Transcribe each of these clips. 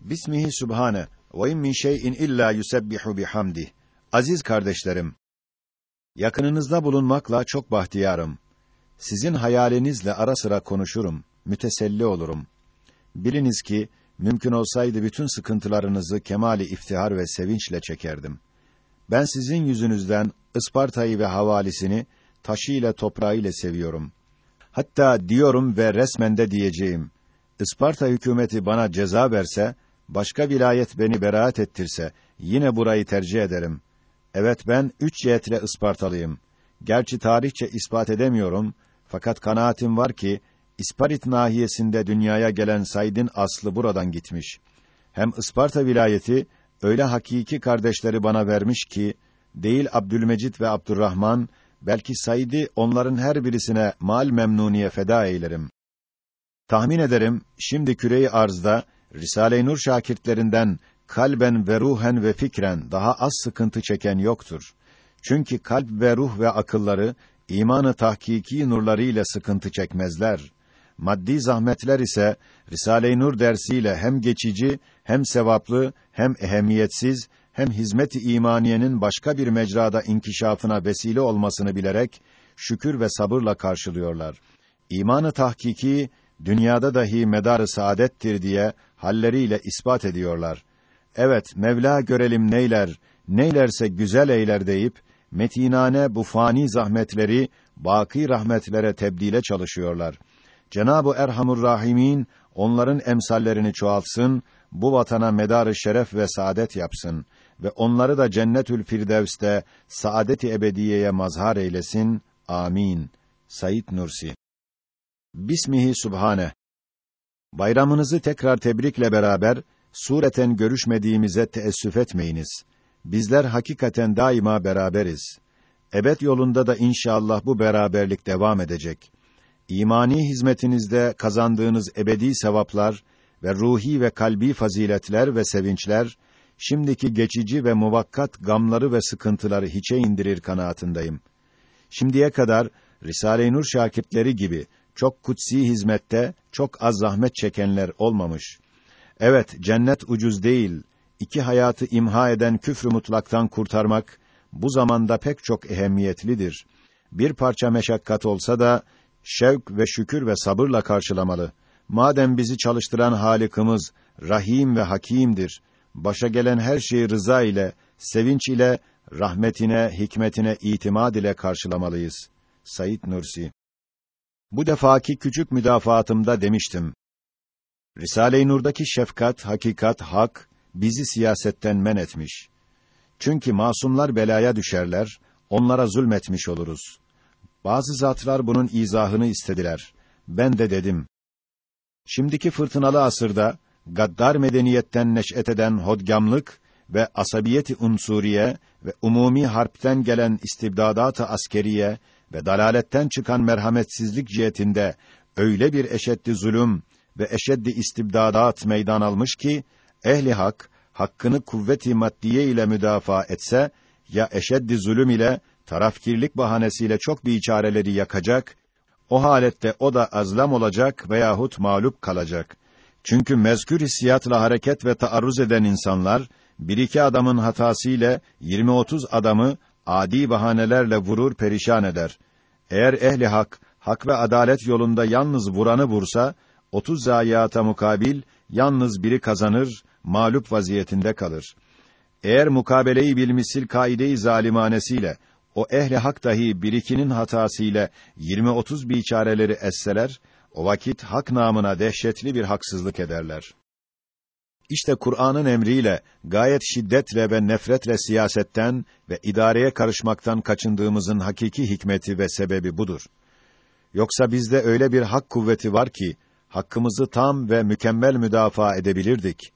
Bismihi Sübhane ve in min şey'in illa yusebbihu bihamdih. Aziz kardeşlerim, yakınınızda bulunmakla çok bahtiyarım. Sizin hayalinizle ara sıra konuşurum, müteselli olurum. Biliniz ki, mümkün olsaydı bütün sıkıntılarınızı kemali iftihar ve sevinçle çekerdim. Ben sizin yüzünüzden Isparta'yı ve havalisini taşıyla toprağıyla seviyorum. Hatta diyorum ve resmen de diyeceğim. Isparta hükümeti bana ceza verse, başka vilayet beni beraat ettirse, yine burayı tercih ederim. Evet ben üç cihetle Ispartalıyım. Gerçi tarihçe ispat edemiyorum, fakat kanaatim var ki, İsparit nahiyesinde dünyaya gelen Said'in aslı buradan gitmiş. Hem Isparta vilayeti, öyle hakiki kardeşleri bana vermiş ki, değil Abdülmecit ve Abdurrahman, belki Said'i onların her birisine mal memnuniye feda eylerim. Tahmin ederim, şimdi küreyi arzda, Risale-i Nur şakirtlerinden kalben ve ruhen ve fikren daha az sıkıntı çeken yoktur. Çünkü kalp ve ruh ve akılları imanı tahkiki nurlarıyla sıkıntı çekmezler. Maddi zahmetler ise Risale-i Nur dersiyle hem geçici, hem sevaplı, hem ehemmiyetsiz, hem hizmet-i imaniyenin başka bir mecrada inkişafına vesile olmasını bilerek şükür ve sabırla karşılıyorlar. İmanı tahkiki dünyada dahi medarı saadettir diye halleriyle ispat ediyorlar. Evet, Mevla görelim neyler, neylerse güzel eyler deyip metinane bu fani zahmetleri baki rahmetlere tebdile çalışıyorlar. Cenab-ı Erhamur Rahimin onların emsallerini çoğaltsın, bu vatana medarı şeref ve saadet yapsın ve onları da Cennetül Firdevs'te saadet-i ebediyeye mazhar eylesin. Amin. Said Nursi Bismihi Subhane Bayramınızı tekrar tebrikle beraber sureten görüşmediğimize teessüf etmeyiniz. Bizler hakikaten daima beraberiz. Ebed yolunda da inşallah bu beraberlik devam edecek. İmani hizmetinizde kazandığınız ebedi sevaplar ve ruhi ve kalbi faziletler ve sevinçler şimdiki geçici ve muvakkat gamları ve sıkıntıları hiçe indirir kanaatindeyim. Şimdiye kadar Risale-i Nur şakirtleri gibi çok kutsi hizmette çok az zahmet çekenler olmamış. Evet, cennet ucuz değil. İki hayatı imha eden küfrü mutlaktan kurtarmak bu zamanda pek çok ehemmiyetlidir. Bir parça meşakkat olsa da şevk ve şükür ve sabırla karşılamalı. Madem bizi çalıştıran Halikimiz Rahim ve Hakimdir. Başa gelen her şeyi rıza ile, sevinç ile, rahmetine, hikmetine itimat ile karşılamalıyız. Sayit Nursi bu defaki küçük müdafaatımda demiştim. Risale-i Nur'daki şefkat, hakikat, hak bizi siyasetten men etmiş. Çünkü masumlar belaya düşerler, onlara zulmetmiş oluruz. Bazı zatlar bunun izahını istediler. Ben de dedim. Şimdiki fırtınalı asırda gaddar medeniyetten neş'et eden hodgamlık ve asabiyeti unsuriye ve umumi harpten gelen istibdadat-ı askeriye ve dalaletten çıkan merhametsizlik cihetinde öyle bir eşeddi zulüm ve eşeddi istibdadat meydan almış ki ehli hak hakkını kuvveti maddiye ile müdafaa etse ya eşeddi zulüm ile tarafkirlik bahanesiyle çok biçareleri yakacak o halette o da azlam olacak veyahut mağlup kalacak. Çünkü mezkür hissiyatla hareket ve taarruz eden insanlar bir iki adamın hatasıyla 20-30 adamı adi bahanelerle vurur perişan eder. Eğer ehli hak, hak ve adalet yolunda yalnız vuranı vursa, 30 zayiata mukabil yalnız biri kazanır, mağlup vaziyetinde kalır. Eğer mukabeleyi bilmisil kaide-i zalimanesiyle o ehli hak dahi birikinin hatasıyla 20-30 biçareleri esseler, o vakit hak namına dehşetli bir haksızlık ederler. İşte Kur'an'ın emriyle gayet şiddetle ve nefretle siyasetten ve idareye karışmaktan kaçındığımızın hakiki hikmeti ve sebebi budur. Yoksa bizde öyle bir hak kuvveti var ki hakkımızı tam ve mükemmel müdafaa edebilirdik.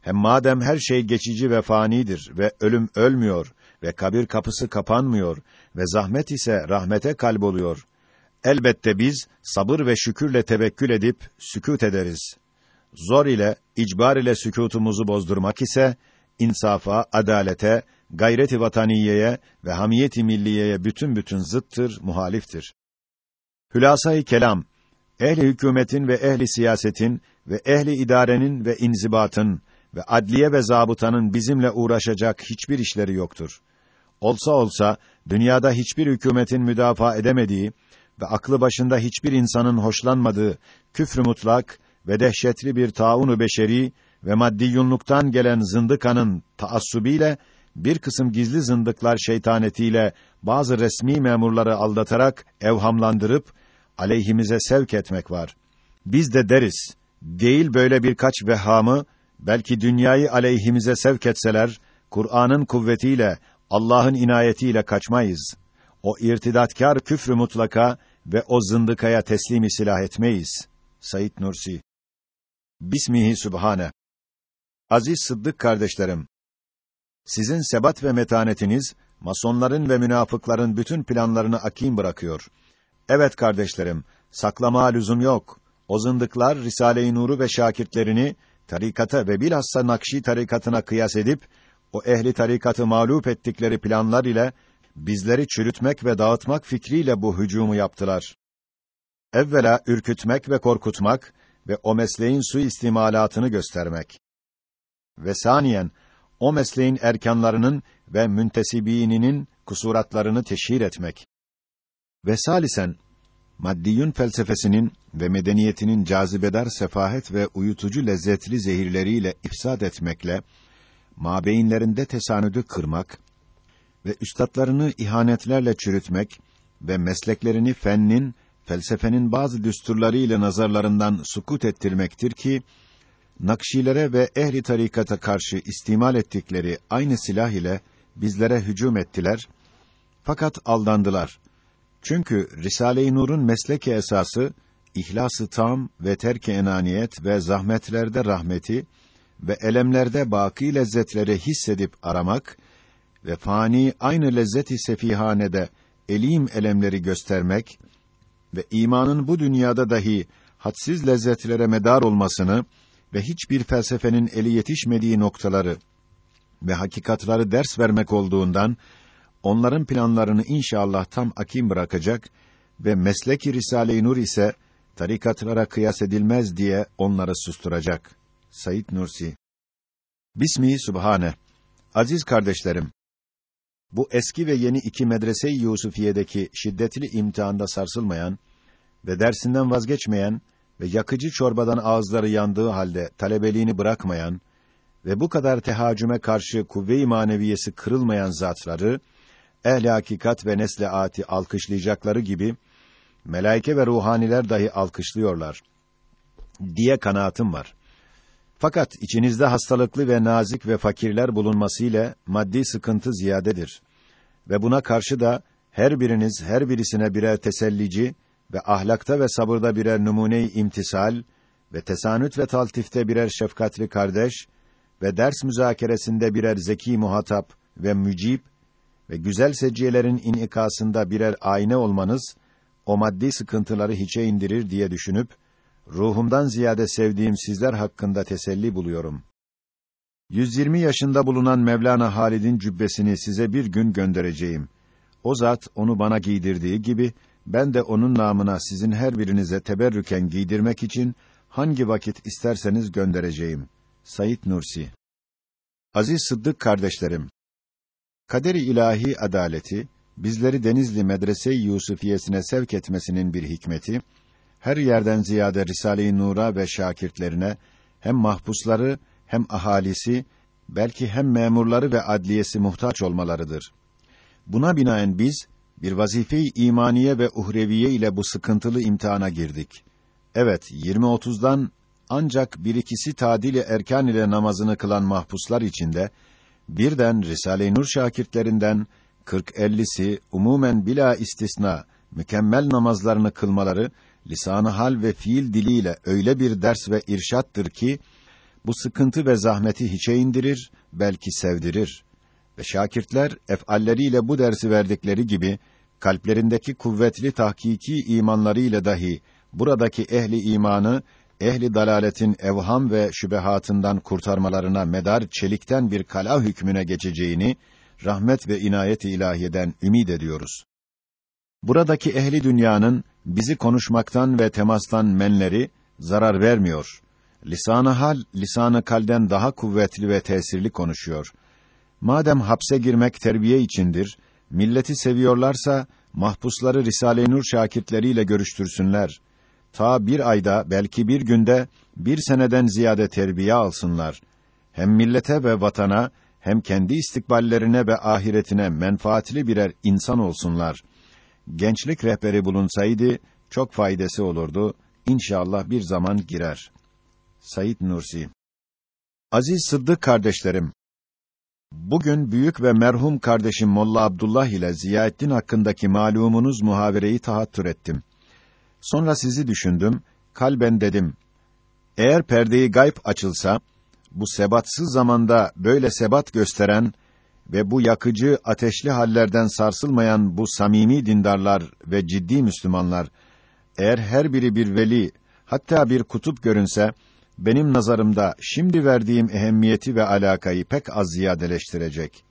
Hem madem her şey geçici ve fanidir ve ölüm ölmüyor ve kabir kapısı kapanmıyor ve zahmet ise rahmete kalboluyor. Elbette biz sabır ve şükürle tevekkül edip sükût ederiz zor ile, icbar ile sükûtumuzu bozdurmak ise, insafa, adalete, gayreti vataniyeye ve hamiyeti milliyeye bütün bütün zıttır, muhaliftir. Hülasa-i kelam, ehli hükümetin ve ehli siyasetin ve ehli idarenin ve inzibatın ve adliye ve zabıtanın bizimle uğraşacak hiçbir işleri yoktur. Olsa olsa dünyada hiçbir hükümetin müdafaa edemediği ve aklı başında hiçbir insanın hoşlanmadığı küfrü mutlak ve dehşetli bir taunu beşeri ve maddiyunluktan gelen zındıkanın taassubiyle bir kısım gizli zındıklar şeytanetiyle bazı resmi memurları aldatarak evhamlandırıp aleyhimize sevk etmek var. Biz de deriz, değil böyle birkaç vehamı, belki dünyayı aleyhimize sevk etseler, Kur'an'ın kuvvetiyle, Allah'ın inayetiyle kaçmayız. O irtidatkar küfrü mutlaka ve o zındıkaya teslimi silah etmeyiz. Sayit Nursi Bismihi Sübhane Aziz Sıddık kardeşlerim, sizin sebat ve metanetiniz, masonların ve münafıkların bütün planlarını akim bırakıyor. Evet kardeşlerim, saklama lüzum yok. O zındıklar Risale-i Nur'u ve şakirtlerini tarikata ve bilhassa Nakşi tarikatına kıyas edip o ehli tarikatı mağlup ettikleri planlar ile bizleri çürütmek ve dağıtmak fikriyle bu hücumu yaptılar. Evvela ürkütmek ve korkutmak ve o mesleğin su istimalatını göstermek. Ve saniyen o mesleğin erkanlarının ve müntesibininin kusuratlarını teşhir etmek. Ve salisen maddiyün felsefesinin ve medeniyetinin cazibedar sefahet ve uyutucu lezzetli zehirleriyle ifsad etmekle mabeyinlerinde tesanüdü kırmak ve üstadlarını ihanetlerle çürütmek ve mesleklerini fennin, felsefenin bazı düsturları ile nazarlarından sukut ettirmektir ki Nakşilere ve ehli tarikata karşı istimal ettikleri aynı silah ile bizlere hücum ettiler. Fakat aldandılar. Çünkü Risale-i Nur'un mesleki esası ihlası tam ve terk enaniyet ve zahmetlerde rahmeti ve elemlerde baki lezzetleri hissedip aramak ve fani aynı lezzeti sefihanede elim elemleri göstermek ve imanın bu dünyada dahi hadsiz lezzetlere medar olmasını ve hiçbir felsefenin eli yetişmediği noktaları ve hakikatları ders vermek olduğundan onların planlarını inşallah tam akim bırakacak ve mesleki Risale-i Nur ise tarikatlara kıyas edilmez diye onları susturacak. Sayit Nursi Bismi Sübhane Aziz kardeşlerim bu eski ve yeni iki medrese-i Yusufiye'deki şiddetli imtihanda sarsılmayan ve dersinden vazgeçmeyen ve yakıcı çorbadan ağızları yandığı halde talebeliğini bırakmayan ve bu kadar tehacüme karşı kuvve-i maneviyesi kırılmayan zatları ehl hakikat ve nesle ati alkışlayacakları gibi melaike ve ruhaniler dahi alkışlıyorlar diye kanaatim var. Fakat içinizde hastalıklı ve nazik ve fakirler bulunmasıyla maddi sıkıntı ziyadedir. Ve buna karşı da her biriniz her birisine birer tesellici ve ahlakta ve sabırda birer numune-i imtisal ve tesanüt ve taltifte birer şefkatli kardeş ve ders müzakeresinde birer zeki muhatap ve mücib ve güzel seciyelerin inikasında birer ayna olmanız o maddi sıkıntıları hiçe indirir diye düşünüp ruhumdan ziyade sevdiğim sizler hakkında teselli buluyorum. 120 yaşında bulunan Mevlana Halid'in cübbesini size bir gün göndereceğim. O zat onu bana giydirdiği gibi ben de onun namına sizin her birinize teberrüken giydirmek için hangi vakit isterseniz göndereceğim. Sayit Nursi Aziz Sıddık kardeşlerim, kaderi ilahi adaleti, bizleri Denizli Medrese-i Yusufiyesine sevk etmesinin bir hikmeti, her yerden ziyade Risale-i Nur'a ve şakirtlerine, hem mahpusları, hem ahalisi, belki hem memurları ve adliyesi muhtaç olmalarıdır. Buna binaen biz, bir vazife-i imaniye ve uhreviye ile bu sıkıntılı imtihana girdik. Evet, 20-30'dan ancak bir ikisi tadil erkan ile namazını kılan mahpuslar içinde birden Risale-i Nur şakirtlerinden 40-50'si umumen bila istisna mükemmel namazlarını kılmaları lisanı hal ve fiil diliyle öyle bir ders ve irşattır ki bu sıkıntı ve zahmeti hiçe indirir, belki sevdirir. Ve şakirtler ef'alleriyle bu dersi verdikleri gibi kalplerindeki kuvvetli tahkiki imanlarıyla dahi buradaki ehli imanı ehli dalaletin evham ve şübehatından kurtarmalarına medar çelikten bir kala hükmüne geçeceğini rahmet ve inayet ilahiyeden ümid ediyoruz. Buradaki ehli dünyanın bizi konuşmaktan ve temastan menleri zarar vermiyor. Lisan-ı hal, lisan-ı kalden daha kuvvetli ve tesirli konuşuyor. Madem hapse girmek terbiye içindir, milleti seviyorlarsa, mahpusları Risale-i Nur şakirtleriyle görüştürsünler. Ta bir ayda, belki bir günde, bir seneden ziyade terbiye alsınlar. Hem millete ve vatana, hem kendi istikballerine ve ahiretine menfaatli birer insan olsunlar. Gençlik rehberi bulunsaydı, çok faydası olurdu. İnşallah bir zaman girer. Said Nursi Aziz Sıddık kardeşlerim, bugün büyük ve merhum kardeşim Molla Abdullah ile Ziyaettin hakkındaki malumunuz muhabereyi tahattür ettim. Sonra sizi düşündüm, kalben dedim, eğer perdeyi gayb açılsa, bu sebatsız zamanda böyle sebat gösteren ve bu yakıcı, ateşli hallerden sarsılmayan bu samimi dindarlar ve ciddi Müslümanlar, eğer her biri bir veli, hatta bir kutup görünse, benim nazarımda şimdi verdiğim ehemmiyeti ve alakayı pek az ziyadeleştirecek.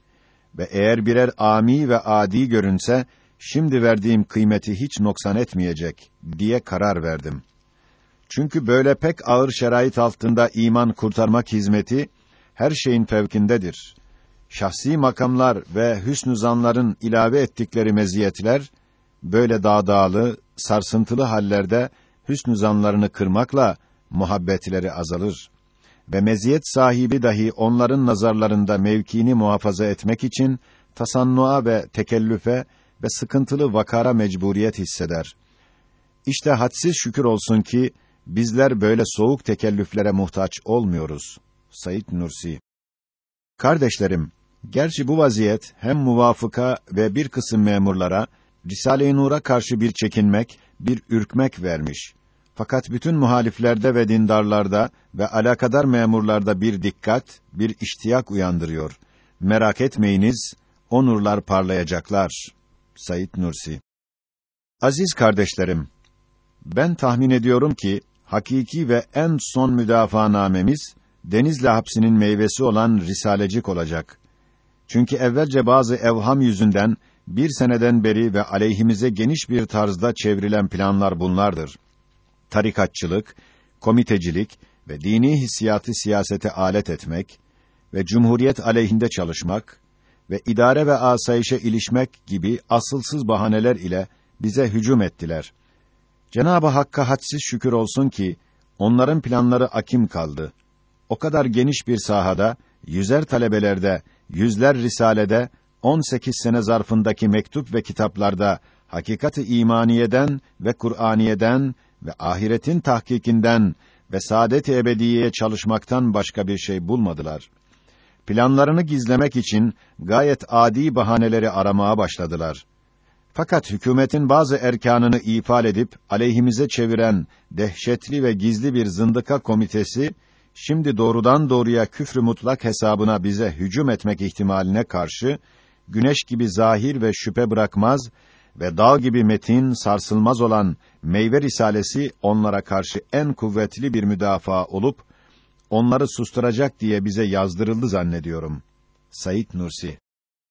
Ve eğer birer ami ve adi görünse, şimdi verdiğim kıymeti hiç noksan etmeyecek diye karar verdim. Çünkü böyle pek ağır şerait altında iman kurtarmak hizmeti her şeyin fevkindedir. Şahsi makamlar ve hüsnü zanların ilave ettikleri meziyetler böyle dağdağlı, sarsıntılı hallerde hüsnü zanlarını kırmakla muhabbetleri azalır ve meziyet sahibi dahi onların nazarlarında mevkiini muhafaza etmek için tasannua ve tekellüfe ve sıkıntılı vakara mecburiyet hisseder. İşte hadsiz şükür olsun ki bizler böyle soğuk tekellüflere muhtaç olmuyoruz. Sayit Nursi Kardeşlerim, gerçi bu vaziyet hem muvafıka ve bir kısım memurlara Risale-i Nur'a karşı bir çekinmek, bir ürkmek vermiş. Fakat bütün muhaliflerde ve dindarlarda ve alakadar memurlarda bir dikkat, bir iştiyak uyandırıyor. Merak etmeyiniz, o nurlar parlayacaklar. Sayit Nursi Aziz kardeşlerim, ben tahmin ediyorum ki hakiki ve en son müdafaanamemiz Denizli hapsinin meyvesi olan risalecik olacak. Çünkü evvelce bazı evham yüzünden bir seneden beri ve aleyhimize geniş bir tarzda çevrilen planlar bunlardır. Tarikatçılık, komitecilik ve dini hissiyatı siyasete alet etmek ve cumhuriyet aleyhinde çalışmak ve idare ve asayişe ilişmek gibi asılsız bahaneler ile bize hücum ettiler. Cenab-ı Hakk'a hadsiz şükür olsun ki onların planları akim kaldı. O kadar geniş bir sahada, yüzer talebelerde, yüzler risalede, 18 sene zarfındaki mektup ve kitaplarda hakikati imaniyeden ve Kur'aniyeden ve ahiretin tahkikinden ve saadet-i ebediyeye çalışmaktan başka bir şey bulmadılar. Planlarını gizlemek için gayet adi bahaneleri aramaya başladılar. Fakat hükümetin bazı erkanını ifade edip aleyhimize çeviren dehşetli ve gizli bir zındıka komitesi şimdi doğrudan doğruya küfrü mutlak hesabına bize hücum etmek ihtimaline karşı güneş gibi zahir ve şüphe bırakmaz ve dağ gibi metin sarsılmaz olan meyve risalesi onlara karşı en kuvvetli bir müdafaa olup onları susturacak diye bize yazdırıldı zannediyorum. Sayit Nursi